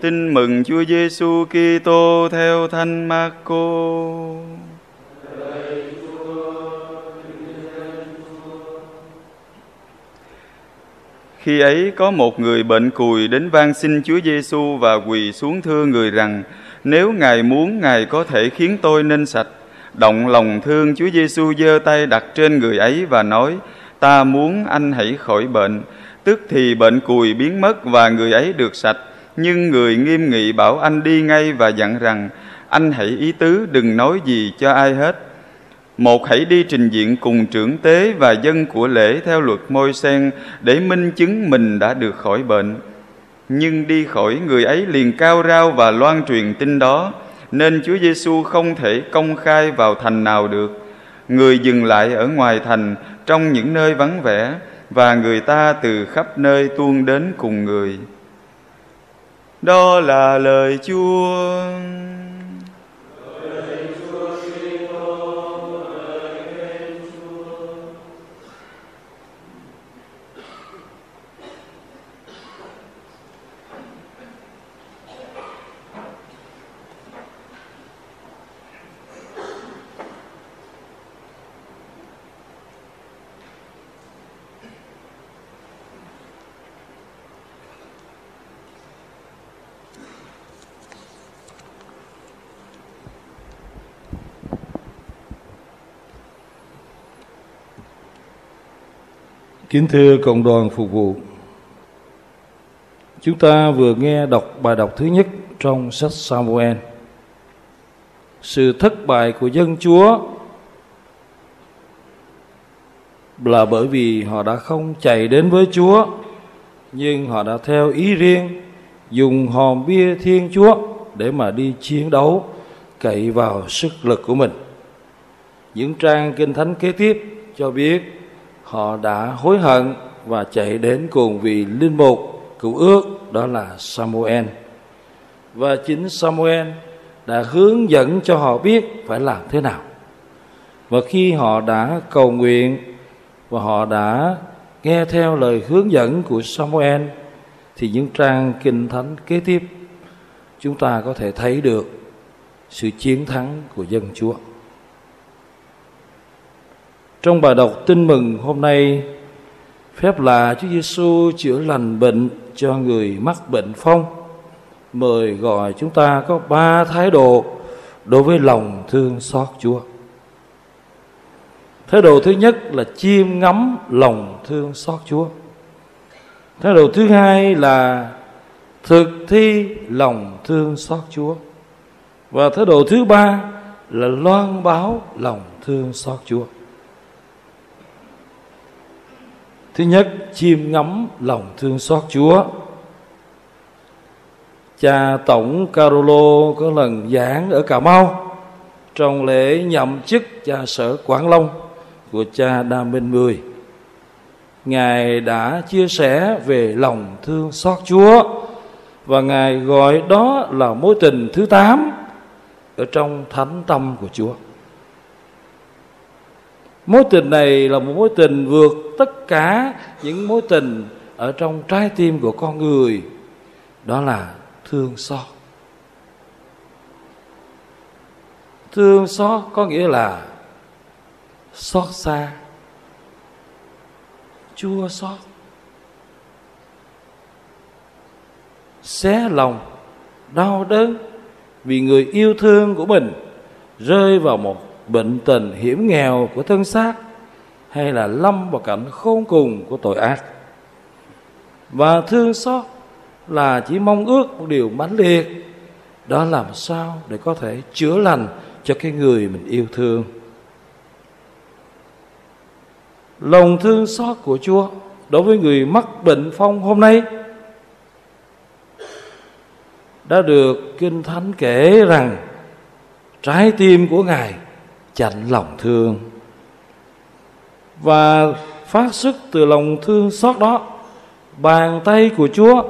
Tin mừng Chúa Giêsu Kitô theo Thánh Marco. Khi ấy có một người bệnh cùi đến van xin Chúa Giêsu và quỳ xuống thưa người rằng: Nếu Ngài muốn, Ngài có thể khiến tôi nên sạch. Động lòng thương, Chúa Giêsu giơ tay đặt trên người ấy và nói: Ta muốn anh hãy khỏi bệnh. Tức thì bệnh cùi biến mất và người ấy được sạch. Nhưng người nghiêm nghị bảo anh đi ngay và dặn rằng: Anh hãy ý tứ đừng nói gì cho ai hết một hãy đi trình diện cùng trưởng tế và dân của lễ theo luật môi sen để minh chứng mình đã được khỏi bệnh. Nhưng đi khỏi người ấy liền cao rao và loan truyền tin đó, nên Chúa Giêsu không thể công khai vào thành nào được. Người dừng lại ở ngoài thành trong những nơi vắng vẻ và người ta từ khắp nơi tuôn đến cùng người. Đó là lời Chúa. Kính thưa cộng đoàn phục vụ, chúng ta vừa nghe đọc bài đọc thứ nhất trong sách Samuel. Sự thất bại của dân Chúa là bởi vì họ đã không chạy đến với Chúa, nhưng họ đã theo ý riêng dùng hòm bia Thiên Chúa để mà đi chiến đấu cậy vào sức lực của mình. Những trang kinh thánh kế tiếp cho biết họ đã hối hận và chạy đến cùng vị linh mục cựu ước, đó là Samuel và chính Samuel đã hướng dẫn cho họ biết phải làm thế nào và khi họ đã cầu nguyện và họ đã nghe theo lời hướng dẫn của Samuel, thì những trang kinh thánh kế tiếp, chúng ta có thể thấy được sự chiến thắng của dân Chúa. Trong bài đọc tin mừng hôm nay, phép là Chúa Giêsu chữa lành bệnh cho người mắc bệnh phong. Mời gọi chúng ta có ba thái độ đối với lòng thương xót Chúa. Thái độ thứ nhất là chiêm ngắm lòng thương xót Chúa. Thái độ thứ hai là thực thi lòng thương xót Chúa. Và thái độ thứ ba là loan báo lòng thương xót Chúa. Thứ nhất, chiêm ngắm lòng thương xót Chúa. Cha Tổng Carolo có lần giảng ở Cà Mau trong lễ nhậm chức cha sở Quảng Long của cha Đa Minh Mười. Ngài đã chia sẻ về lòng thương xót Chúa và Ngài gọi đó là mối tình thứ tám ở trong thánh tâm của Chúa. Mối tình này là một mối tình vượt tất cả những mối tình ở trong trái tim của con người. Đó là thương xót. Thương xót có nghĩa là xót xa, chua xót, xé lòng, đau đớn vì người yêu thương của mình rơi vào một bệnh tình hiểm nghèo của thân xác hay là lâm vào cảnh khôn cùng của tội ác. Và thương xót là chỉ mong ước một điều mãnh liệt, đó làm sao để có thể chữa lành cho cái người mình yêu thương. Lòng thương xót của chúa đối với người mắc bệnh phong hôm nay đã được kinh thánh kể rằng trái tim của ngài chạnh lòng thương. Và phát xuất từ lòng thương xót đó, bàn tay của chúa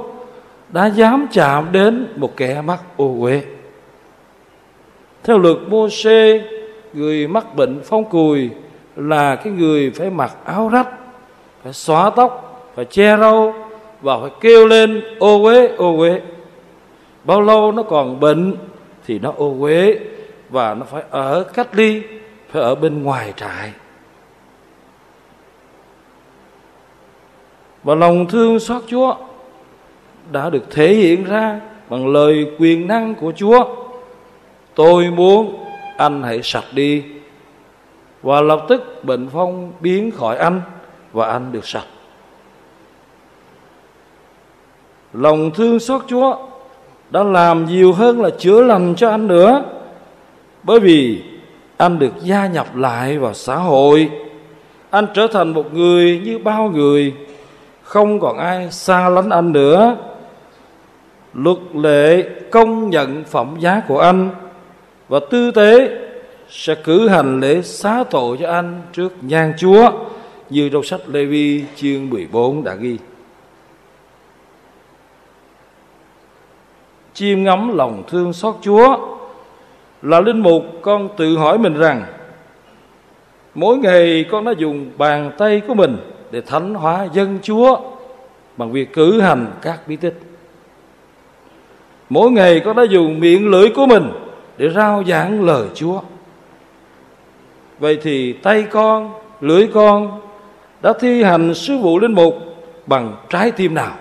đã dám chạm đến một kẻ mắc ô uế. Theo luật mô xê người mắc bệnh phong cùi là cái người phải mặc áo rách, phải xóa tóc, phải che râu và phải kêu lên ô uế ô uế. Bao lâu nó còn bệnh thì nó ô uế và nó phải ở cách ly phải ở bên ngoài trại và lòng thương xót Chúa đã được thể hiện ra bằng lời quyền năng của Chúa. Tôi muốn anh hãy sạch đi và lập tức bệnh phong biến khỏi anh và anh được sạch. Lòng thương xót Chúa đã làm nhiều hơn là chữa lành cho anh nữa. Bởi vì anh được gia nhập lại vào xã hội. Anh trở thành một người như bao người không còn ai xa lánh anh nữa luật lệ công nhận phẩm giá của anh và tư tế sẽ cử hành lễ xá tội cho anh trước nhan Chúa, như trong sách Lê Vi chương 14 đã ghi. Chiêm ngắm lòng thương xót Chúa là linh mục con tự hỏi mình rằng mỗi ngày con đã dùng bàn tay của mình để thánh hóa dân Chúa bằng việc cử hành các bí tích. Mỗi ngày con đã dùng miệng lưỡi của mình để rao giảng lời Chúa. Vậy thì tay con, lưỡi con đã thi hành sứ vụ linh mục bằng trái tim nào?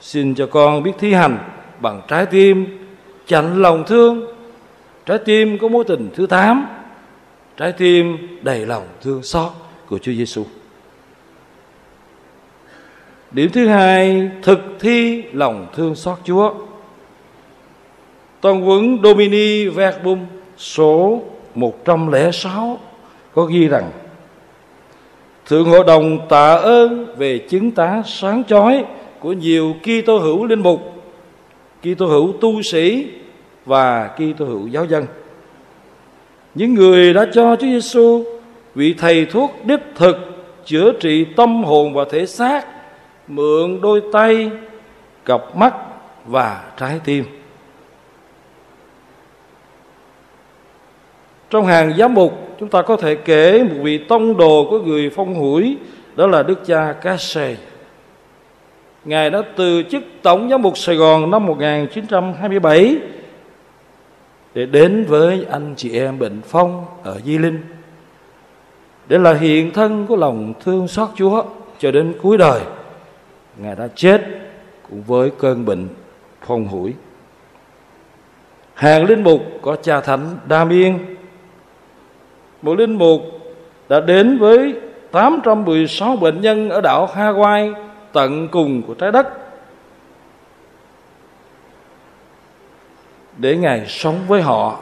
Xin cho con biết thi hành bằng trái tim chạnh lòng thương, trái tim có mối tình thứ tám, trái tim đầy lòng thương xót của Chúa Giêsu. Điểm thứ hai, thực thi lòng thương xót Chúa. Toàn quấn Domini Verbum số 106 có ghi rằng Thượng Hội đồng tạ ơn về chứng tá sáng chói của nhiều Kitô hữu linh mục, Kitô hữu tu sĩ và Kitô hữu giáo dân. Những người đã cho Chúa Giêsu vị thầy thuốc đích thực chữa trị tâm hồn và thể xác, mượn đôi tay, cặp mắt và trái tim trong hàng giám mục, chúng ta có thể kể một vị tông đồ của người phong hủi, đó là đức cha Casse Ngài đã từ chức Tổng giám mục Sài Gòn năm 1927 để đến với anh chị em bệnh phong ở Di Linh để là hiện thân của lòng thương xót Chúa cho đến cuối đời. Ngài đã chết cũng với cơn bệnh phong hủi. Hàng linh mục có cha thánh Đa Miên, một linh mục đã đến với 816 bệnh nhân ở đảo Hawaii tận cùng của trái đất để Ngài sống với họ.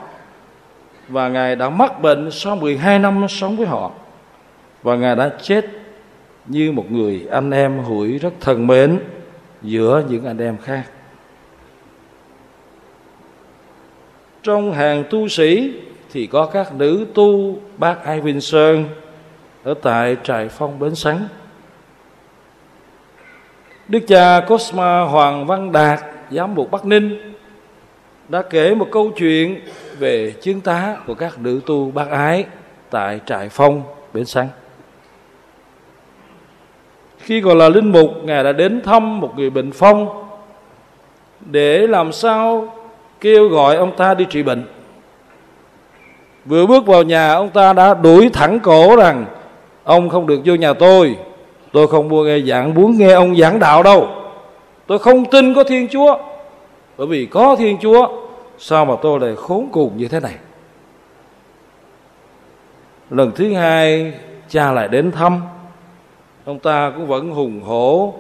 Và Ngài đã mắc bệnh sau 12 năm sống với họ. Và Ngài đã chết như một người anh em hủi rất thân mến giữa những anh em khác. Trong hàng tu sĩ thì có các nữ tu bác Ai Vinh Sơn ở tại trại phong Bến Sắn. Đức cha Cosma Hoàng Văn Đạt, giám mục Bắc Ninh đã kể một câu chuyện về chứng tá của các nữ tu bác ái tại trại phong, Bến sáng. Khi còn là linh mục, ngài đã đến thăm một người bệnh phong để làm sao kêu gọi ông ta đi trị bệnh. Vừa bước vào nhà, ông ta đã đuổi thẳng cổ rằng, ông không được vô nhà tôi tôi không mua nghe giảng, muốn nghe ông giảng đạo đâu. Tôi không tin có thiên chúa bởi vì có thiên chúa, sao mà tôi lại khốn cùng như thế này? Lần thứ hai, cha lại đến thăm. Ông ta cũng vẫn hùng hổ,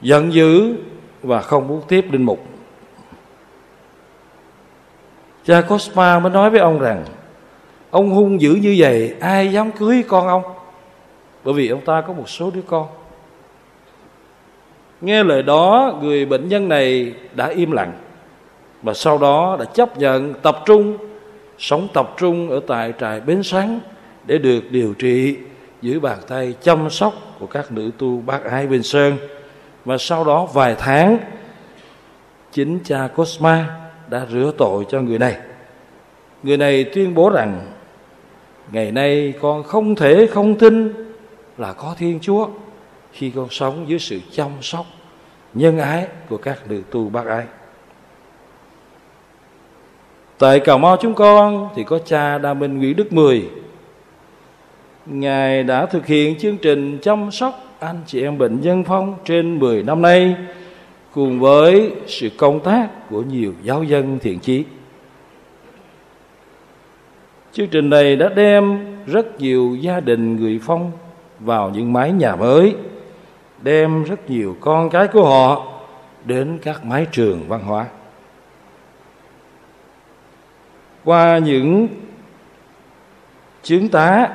giận dữ và không muốn tiếp linh mục. Cha Cosma mới nói với ông rằng, ông hung dữ như vậy, ai dám cưới con ông? Bởi vì ông ta có một số đứa con nghe lời đó, người bệnh nhân này đã im lặng và sau đó đã chấp nhận tập trung, sống tập trung ở tại trại bến sáng để được điều trị dưới bàn tay chăm sóc của các nữ tu bác ái bình sơn. Và sau đó vài tháng, chính cha Cosma đã rửa tội cho người này. Người này tuyên bố rằng, ngày nay con không thể không tin là có thiên chúa khi con sống dưới sự chăm sóc nhân ái của các nữ tu bác ái. Tại cà mau chúng con thì có cha đa minh nguyễn đức mười. Ngài đã thực hiện chương trình chăm sóc anh chị em bệnh nhân phong trên 10 năm nay cùng với sự công tác của nhiều giáo dân thiện chí. Chương trình này đã đem rất nhiều gia đình người phong vào những mái nhà mới đem rất nhiều con cái của họ đến các mái trường văn hóa qua những chứng tá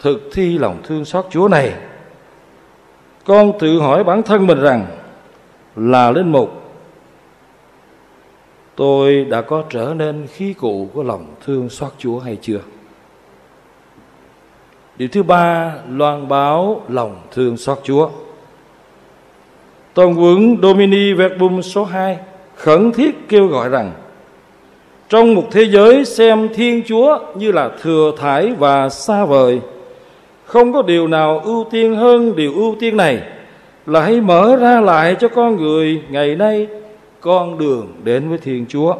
thực thi lòng thương xót Chúa này, con tự hỏi bản thân mình rằng là linh mục, tôi đã có trở nên khí cụ của lòng thương xót Chúa hay chưa? Điều thứ ba, loan báo lòng thương xót Chúa. Toàn quận Domini Verbum số 2 khẩn thiết kêu gọi rằng trong một thế giới xem Thiên Chúa như là thừa thải và xa vời, không có điều nào ưu tiên hơn điều ưu tiên này là hãy mở ra lại cho con người ngày nay con đường đến với Thiên Chúa.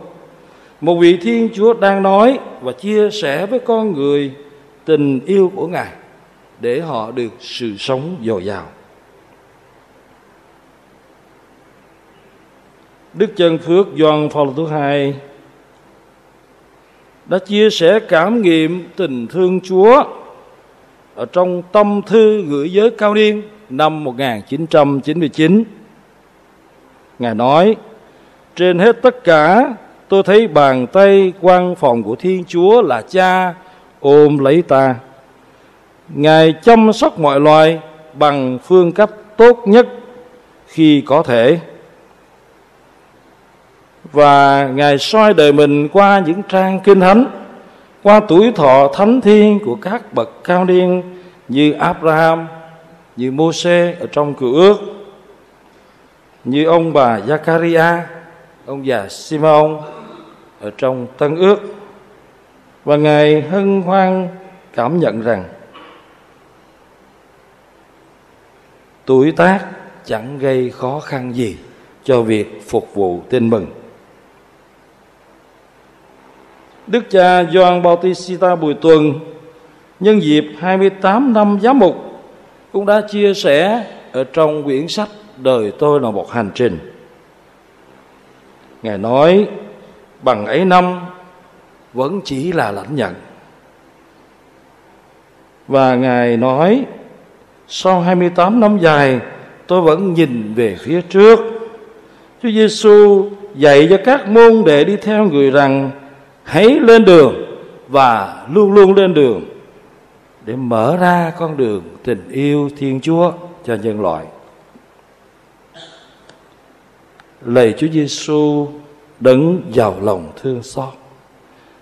Một vị Thiên Chúa đang nói và chia sẻ với con người tình yêu của Ngài để họ được sự sống dồi dào. Đức Chân Phước Doan Paul thứ hai đã chia sẻ cảm nghiệm tình thương Chúa ở trong tâm thư gửi giới cao niên năm 1999. Ngài nói, trên hết tất cả tôi thấy bàn tay quan phòng của Thiên Chúa là cha ôm lấy ta. Ngài chăm sóc mọi loài bằng phương cách tốt nhất khi có thể. Và Ngài soi đời mình qua những trang kinh thánh, qua tuổi thọ thánh thiên của các bậc cao niên như Abraham, như Môse ở trong cựu ước, như ông bà Zakaria, ông già Simon ở trong Tân ước và ngài hân hoan cảm nhận rằng tuổi tác chẳng gây khó khăn gì cho việc phục vụ tin mừng. Đức cha Gioan Bautista Bùi Tuần, nhân dịp 28 năm giám mục, cũng đã chia sẻ ở trong quyển sách Đời tôi là một hành trình. Ngài nói, bằng ấy năm vẫn chỉ là lãnh nhận. Và Ngài nói, sau 28 năm dài, tôi vẫn nhìn về phía trước. Chúa Giêsu dạy cho các môn đệ đi theo người rằng, hãy lên đường và luôn luôn lên đường để mở ra con đường tình yêu Thiên Chúa cho nhân loại. Lạy Chúa Giêsu đấng giàu lòng thương xót.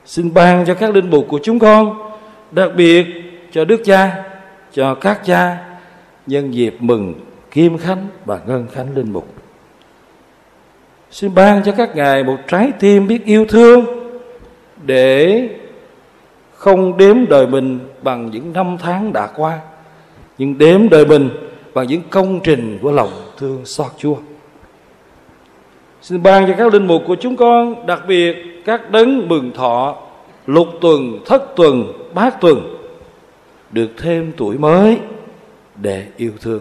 Xin ban cho các linh mục của chúng con, đặc biệt cho Đức Cha, cho các cha nhân dịp mừng Kim Khánh và Ngân Khánh linh mục. Xin ban cho các ngài một trái tim biết yêu thương để không đếm đời mình bằng những năm tháng đã qua, nhưng đếm đời mình bằng những công trình của lòng thương xót Chúa. Xin ban cho các linh mục của chúng con, đặc biệt các đấng mừng thọ, lục tuần, thất tuần, bát tuần, được thêm tuổi mới để yêu thương.